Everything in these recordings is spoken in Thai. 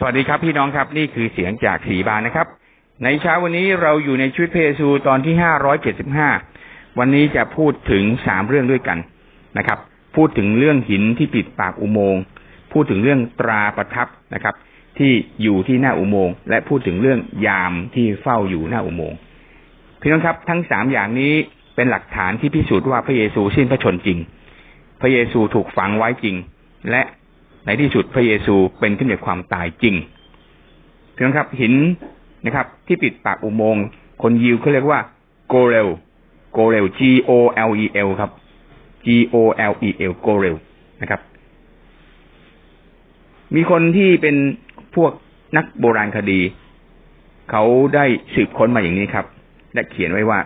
สวัสดีครับพี่น้องครับนี่คือเสียงจากสีบานนะครับ ในเช้าวันนี้เราอยู่ในชุดเพเยซูตอนที่ห้าร้อยเจ็ดสิบห้าวันนี้จะพูดถึงสามเรื่องด้วยกันนะครับ พูดถึงเรื่องหินที่ปิดปากอุโมงค์พูดถึงเรื่องตราประทับนะครับ ที่อยู่ที่หน้าอุโมงค์และพูดถึงเรื่องยามที่เฝ้าอยู่หน้าอุโมงค์พี่น้องครับ ทั้งสามอย่างนี้เป็นหลักฐานที่พิสูจน์ว่าพระเยซูสิ้นพระชนจริง พระเยซูถูกฝังไว้จริง และ ในที่สุดพระเยซูเป็นขึ้นจากความตายจริงเพียงครับหินนะครับ ที่ปิดปากอุโมงค์คนยิวเขาเรียกว่าโกเรลโกเรล G O L E L ครับ G O L E L โกเรลนะครับ มีคนที่เป็นพวกนักโบราณคดี เขาได้สืบค้นมาอย่างนี้ครับ และเขียนไว้ว่า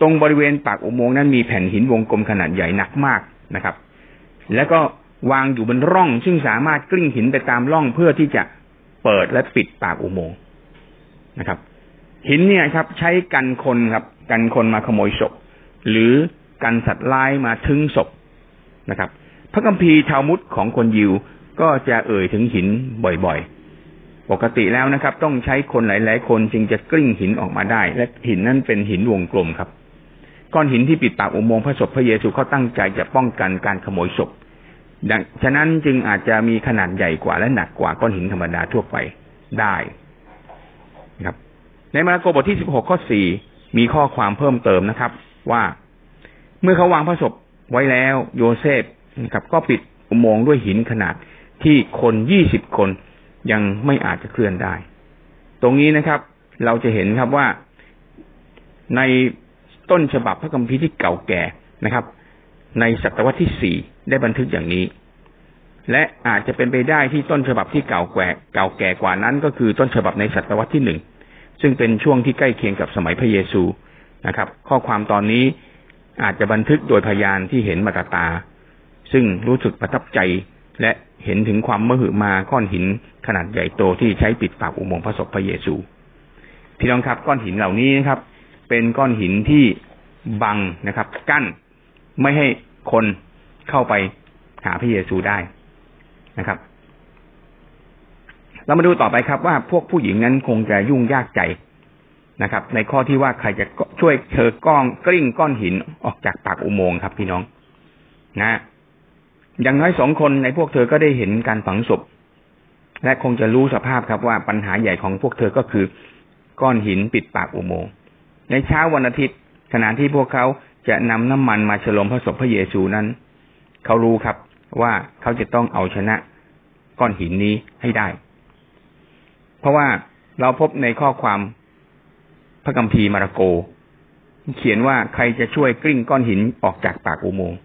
ตรงบริเวณปากอุโมงค์นั้นมีแผ่นหินวงกลมขนาดใหญ่หนักมากนะครับ แล้วก็ วางอยู่บนร่อง ซึ่งสามารถกลิ้งหินไปตามร่องเพื่อที่จะเปิดและปิดปากอุโมงค์นะครับ หินเนี่ยครับ ใช้กันคนครับ กันคนมาขโมยศพ หรือกันสัตว์ร้ายมาทึงศพนะครับ พระคัมภีร์ชาวมุสของคนยิวก็จะเอ่ยถึงหินบ่อยๆ ปกติแล้วนะครับ ต้องใช้คนหลาย ๆ คนจึงจะกลิ้งหินออกมาได้ และหินนั้นเป็นหินวงกลมครับก้อนหินที่ปิดปากอุโมงค์พระศพพระเยซูเขาตั้งใจจะป้องกันการขโมยศพ ดังฉะนั้นจึงอาจจะมีขนาดใหญ่กว่าและหนักกว่าก้อนหินธรรมดาทั่วไปได้นะครับ ในมาระโกบทที่สิบหกข้อสี่มีข้อความเพิ่มเติมนะครับ ว่าเมื่อเขาวางพระศพไว้แล้วโยเซฟนะครับก็ปิดอุโมงค์ด้วยหินขนาดที่คนยี่สิบคนยังไม่อาจจะเคลื่อนได้ ตรงนี้นะครับ เราจะเห็นครับว่าในต้นฉบับพระคัมภีร์ที่เก่าแก่นะครับ ในศตวรรษที่สี่ ได้บันทึกอย่างนี้ และอาจจะเป็นไปได้ที่ต้นฉบับที่เก่าแก่เก่าแก่กว่านั้น ก็คือต้นฉบับในศตวรรษที่หนึ่งซึ่งเป็นช่วงที่ใกล้เคียงกับสมัยพระเยซูนะครับ ข้อความตอนนี้อาจจะบันทึกโดยพยานที่เห็นมาตาตา ซึ่งรู้สึกประทับใจและเห็นถึงความมหึมาก้อนหินขนาดใหญ่โตที่ใช้ปิดปากอุโมงค์พระศพพระเยซูพี่น้องครับก้อนหินเหล่านี้นะครับ เป็นก้อนหินที่บังนะครับ กั้นไม่ให้คน เข้าไปหาพระเยซูได้นะครับ เรามาดูต่อไปครับ ว่าพวกผู้หญิงนั้นคงจะยุ่งยากใจนะครับ ในข้อที่ว่าใครจะช่วยเธอก้องกลิ้งก้อนหินออกจากปากอุโมงค์ครับพี่น้อง นะ อย่างน้อยสองคนในพวกเธอก็ได้เห็นการฝังศพและคงจะรู้สภาพครับว่าปัญหาใหญ่ของพวกเธอก็คือก้อนหินปิดปากอุโมงค์ในเช้าวันอาทิตย์ขณะที่พวกเขาจะนำน้ำมันมาฉลมพระศพพระเยซูนั้น เขารู้ครับ ว่าเขาจะต้องเอาชนะก้อนหินนี้ให้ได้ เพราะว่าเราพบในข้อความพระกัมภีมาระโก เขียนว่าใครจะช่วยกลิ้งก้อนหินออกจากปากอุโมงค์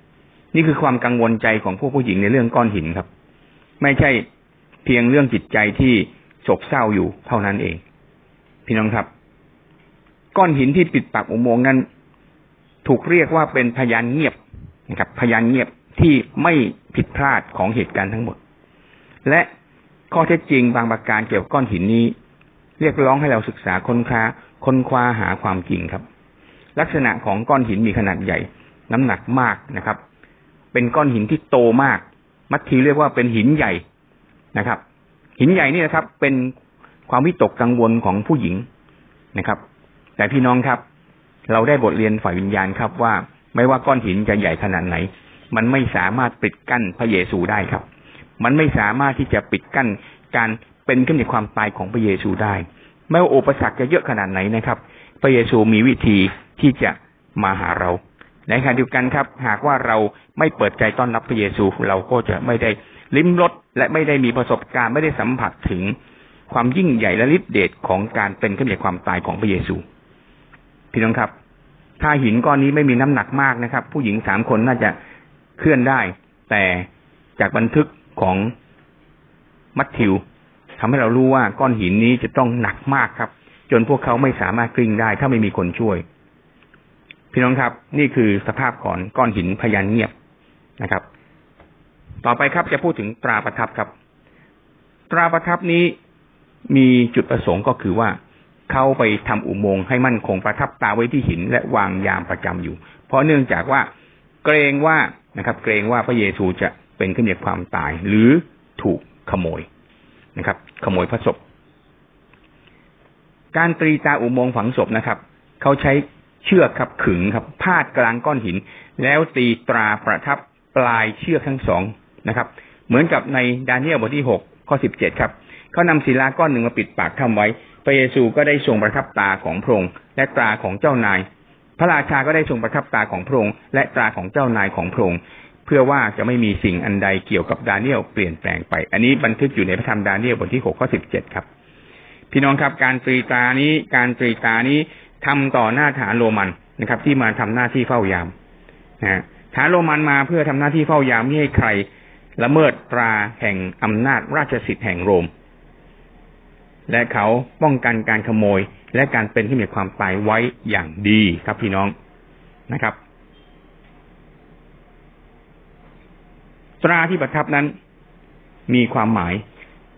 นี่คือความกังวลใจของพวกผู้หญิงในเรื่องก้อนหินครับ ไม่ใช่เพียงเรื่องจิตใจที่โศกเศร้าอยู่เท่านั้นเอง พี่น้องครับ ก้อนหินที่ปิดปากอุโมงค์นั้น ถูกเรียกว่าเป็นพยานเงียบนะครับ พยานเงียบ ที่ไม่ผิดพลาดของเหตุการณ์ทั้งหมด และข้อเท็จจริงบางประการเกี่ยวกับก้อนหินนี้ เรียกร้องให้เราศึกษาค้นคว้าค้นคว้าหาความจริงครับ ลักษณะของก้อนหินมีขนาดใหญ่ น้ำหนักมากนะครับ เป็นก้อนหินที่โตมาก มัทธิเรียกว่าเป็นหินใหญ่นะครับ หินใหญ่นี่นะครับ เป็นความวิตกกังวลของผู้หญิงนะครับ แต่พี่น้องครับ เราได้บทเรียนฝ่ายวิญญาณครับว่า ไม่ว่าก้อนหินจะใหญ่ขนาดไหน มันไม่สามารถปิดกั้นพระเยซูได้ครับ มันไม่สามารถที่จะปิดกั้นการเป็นขึ้นในความตายของพระเยซูได้ ไม่ว่าอุปสรรคจะเยอะขนาดไหนนะครับ พระเยซูมีวิธีที่จะมาหาเรา ในขณะเดียวกันครับ หากว่าเราไม่เปิดใจต้อนรับพระเยซูเราก็จะไม่ได้ลิ้มรสและไม่ได้มีประสบการณ์ไม่ได้สัมผัสถึงความยิ่งใหญ่และฤทธิเดชของการเป็นขึ้นในความตายของพระเยซู พี่น้องครับ ถ้าหินก้อนนี้ไม่มีน้ำหนักมากนะครับ ผู้หญิงสามคนน่าจะ เคลื่อนได้ แต่จากบันทึกของมัทธิวทำให้เรารู้ว่าก้อนหินนี้จะต้องหนักมากครับ จนพวกเขาไม่สามารถกลิ้งได้ ถ้าไม่มีคนช่วย พี่น้องครับ นี่คือสภาพของก้อนหินพยานเงียบนะครับ ต่อไปครับจะพูดถึงตราประทับครับ ตราประทับนี้มีจุดประสงค์ก็คือว่าเขาไปทำอุโมงค์ให้มั่นคงประทับตาไว้ที่หินและวางยามประจำอยู่ เพราะเนื่องจากว่า เกรงว่านะครับ เกรงว่าพระเยซูจะเป็นขึ้นจากความตาย หรือถูกขโมยนะครับ ขโมยพระศพ การตรีตาอุโมงค์ฝังศพนะครับ เขาใช้เชือกครับขึงครับ พาดกลางก้อนหิน แล้วตีตราประทับปลายเชือกทั้งสองนะครับ เหมือนกับในดาเนียลบทที่หกข้อสิบเจ็ดครับ เขานำศิลาก้อนหนึ่งมาปิดปากทำไว้ พระเยซูก็ได้ทรงประทับตาของพระองค์และตราของเจ้านาย พระราชาก็ได้ทรงประทับตาของพระองค์และตาของเจ้านายของพระองค์เพื่อว่าจะไม่มีสิ่งอันใดเกี่ยวกับดาเนียลเปลี่ยนแปลงไป อันนี้บันทึกอยู่ในพระธรรมดาเนียลบทที่หกข้อสิบเจ็ดครับ พี่น้องครับการตรีตานี้การตรีตานี้ทำต่อหน้าฐานโรมันนะครับ ที่มาทำหน้าที่เฝ้ายามนะฐานโรมันมาเพื่อทำหน้าที่เฝ้ายามไม่ให้ใครละเมิดตราแห่งอำนาจราชสิทธิ์แห่งโรม และเขาป้องกันการขโมยและการเป็นที่มีความตายไว้อย่างดีครับพี่น้องนะครับ ตราที่ประทับนั้น มีความหมาย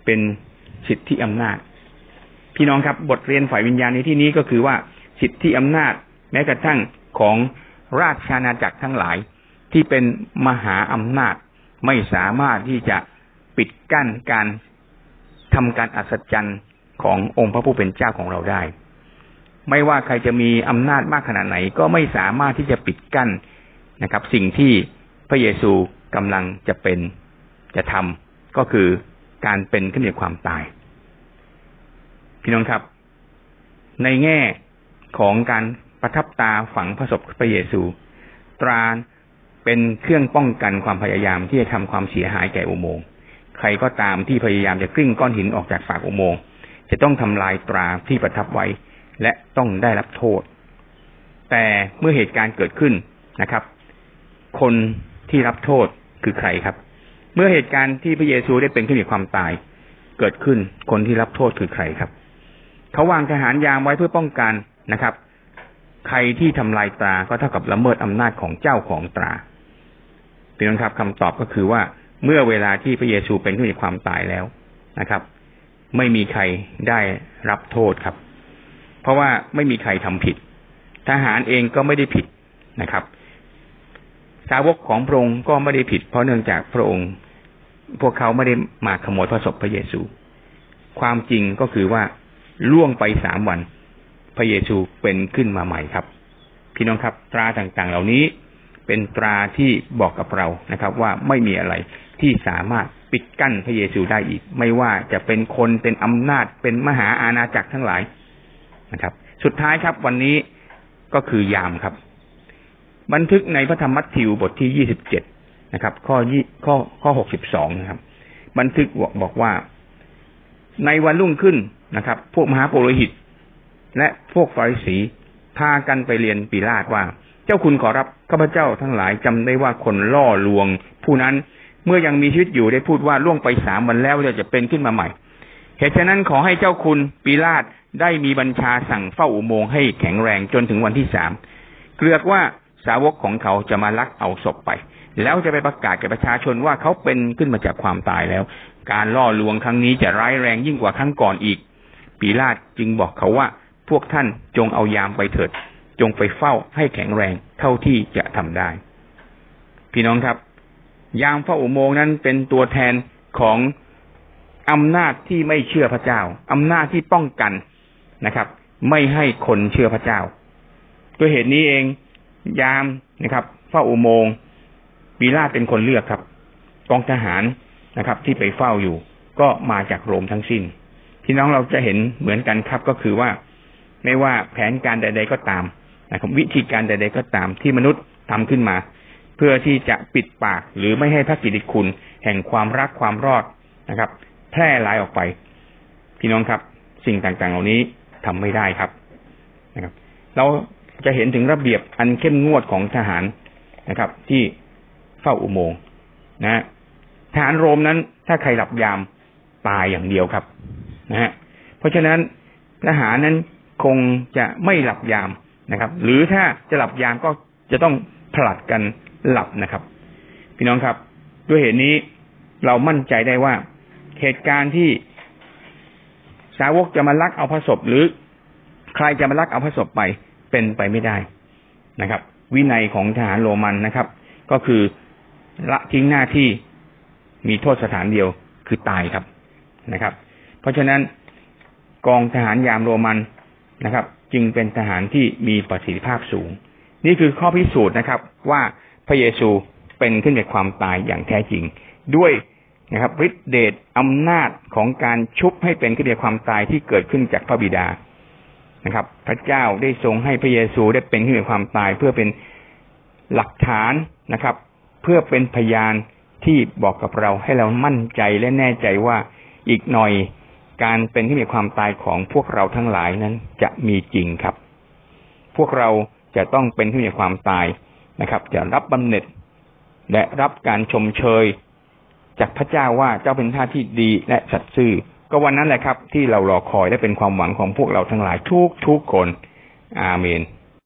เป็นสิทธิอำนาจ พี่น้องครับ บทเรียนฝ่ายวิญญาณในที่นี้ก็คือว่าสิทธิอำนาจ แม้กระทั่งของราชอาณาจักรทั้งหลาย ที่เป็นมหาอำนาจไม่สามารถที่จะปิดกั้นการทำการอัศจรรย์ ขององค์พระผู้เป็นเจ้าของเราได้ ไม่ว่าใครจะมีอำนาจมากขนาดไหน ก็ไม่สามารถที่จะปิดกั้นนะครับ สิ่งที่พระเยซูกำลังจะเป็นจะทำก็คือการเป็นขึ้นในความตาย พี่น้องครับ ในแง่ของการประทับตาฝังพระศพพระเยซู ตราเป็นเครื่องป้องกันความพยายามที่จะทำความเสียหายแก่อุโมงค์ใครก็ตามที่พยายามจะกลิ้งก้อนหินออกจากปากอุโมงค์ จะต้องทำลายตราที่ประทับไว้ และต้องได้รับโทษ แต่เมื่อเหตุการณ์เกิดขึ้นนะครับ คนที่รับโทษคือใครครับ เมื่อเหตุการณ์ที่พระเยซูได้เป็นขึ้นมีความตาย เกิดขึ้นคนที่รับโทษคือใครครับ เขาวางทหารยามไว้เพื่อป้องกันนะครับ ใครที่ทำลายตราก็เท่ากับละเมิดอำนาจของเจ้าของตราพี่น้องครับคำตอบก็คือว่าเมื่อเวลาที่พระเยซูเป็นขึ้นมีความตายแล้วนะครับ ไม่มีใครได้รับโทษครับ เพราะว่าไม่มีใครทำผิด ทหารเองก็ไม่ได้ผิดนะครับ สาวกของพระองค์ก็ไม่ได้ผิด เพราะเนื่องจากพระองค์ พวกเขาไม่ได้มาขโมยพระศพพระเยซู ความจริงก็คือว่าล่วงไปสามวัน พระเยซูเป็นขึ้นมาใหม่ครับ พี่น้องครับ ตราต่างๆ เหล่านี้ เป็นตราที่บอกกับเรานะครับ ว่าไม่มีอะไรที่สามารถปิดกั้นพระเยซูได้อีก ไม่ว่าจะเป็นคนเป็นอำนาจเป็นมหาอาณาจักรทั้งหลายนะครับ สุดท้ายครับวันนี้ก็คือยามครับ บันทึกในพระธรรมมัทธิวบทที่ยี่สิบเจ็ดนะครับ ข้อยี่ข้อข้อหกสิบสองนะครับ บันทึกบอกบอกว่า ในวันรุ่งขึ้นนะครับ พวกมหาปุโรหิต และพวกฟาริสีพากันไปเรียนปีลาตว่า จ้าคุณขอรับข้าพเจ้าทั้งหลายจำได้ว่าคนล่อลวง ผู้นั้นเมื่อยังมีชีวิตอยู่ได้พูดว่าล่วงไปสามวันแล้วจะเป็นขึ้นมาใหม่ เหตุฉะนั้นขอให้เจ้าคุณปีลาตได้มีบัญชาสั่งเฝ้าอุโมงค์ให้แข็งแรงจนถึงวันที่สามเกลือกว่าสาวกของเขาจะมาลักเอาศพไป แล้วจะไปประกาศแก่ประชาชนว่าเขาเป็นขึ้นมาจากความตายแล้ว การล่อลวงครั้งนี้จะร้ายแรงยิ่งกว่าครั้งก่อนอีก ปีลาตจึงบอกเขาว่าพวกท่านจงเอายามไปเถิด จงไปเฝ้าให้แข็งแรงเท่าที่จะทำได้ พี่น้องครับ ยามเฝ้าอุโมงค์นั้นเป็นตัวแทนของอำนาจที่ไม่เชื่อพระเจ้าอำนาจที่ป้องกันนะครับ ไม่ให้คนเชื่อพระเจ้าด้วยเหตุนี้เอง ยามนะครับเฝ้าอุโมงค์ปีลาเป็นคนเลือกครับ กองทหารนะครับ ที่ไปเฝ้าอยู่ ก็มาจากโรมทั้งสิ้นพี่น้องเราจะเห็นเหมือนกันครับก็คือว่า ไม่ว่าแผนการใด ๆก็ตาม นะครับวิธีการใด ๆ ก็ตามที่มนุษย์ทำขึ้นมา เพื่อที่จะปิดปากหรือไม่ให้พระกิติคุณ แห่งความรักความรอดนะครับ แพร่หลายออกไป พี่น้องครับ สิ่งต่างๆ เหล่านี้ทำไม่ได้ครับนะครับ เราจะเห็นถึงระเบียบอันเข้มงวดของทหารนะครับ ที่เฝ้าอุโมงค์นะทหารโรมนั้น ถ้าใครหลับยามตายอย่างเดียวครับนะฮะเพราะฉะนั้นทหารนั้นคงจะไม่หลับยาม นะครับ หรือถ้าจะหลับยามก็จะต้องผลัดกันหลับนะครับ พี่น้องครับ ด้วยเหตุนี้เรามั่นใจได้ว่าเหตุการณ์ที่สาวกจะมาลักเอาพระศพหรือใครจะมาลักเอาพระศพไปเป็นไปไม่ได้นะครับ วินัยของทหารโรมันนะครับ ก็คือละทิ้งหน้าที่มีโทษสถานเดียวคือตายครับนะครับ เพราะฉะนั้นกองทหารยามโรมันนะครับ จึงเป็นทหารที่มีประสิทธิภาพสูง นี่คือข้อพิสูจน์นะครับ ว่าพระเยซูเป็นขึ้นจากความตายอย่างแท้จริง ด้วยนะครับฤทธิเดชอำนาจของการชุบให้เป็นขึ้นจากความตายที่เกิดขึ้นจากพระบิดานะครับ พระเจ้าได้ทรงให้พระเยซูได้เป็นขึ้นจากความตายเพื่อเป็นหลักฐานนะครับ เพื่อเป็นพยานที่บอกกับเราให้เรามั่นใจและแน่ใจว่าอีกหน่อย การเป็นที่มีความตายของพวกเราทั้งหลายนั้นจะมีจริงครับ พวกเราจะต้องเป็นที่มีความตายนะครับ จะรับบำเหน็จ และรับการชมเชย จากพระเจ้าว่าเจ้าเป็นท่าที่ดีและสัตย์ซื่อ ก็วันนั้นแหละครับ ที่เรารอคอยและเป็นความหวังของพวกเราทั้งหลายทุกทุกคน อาเมน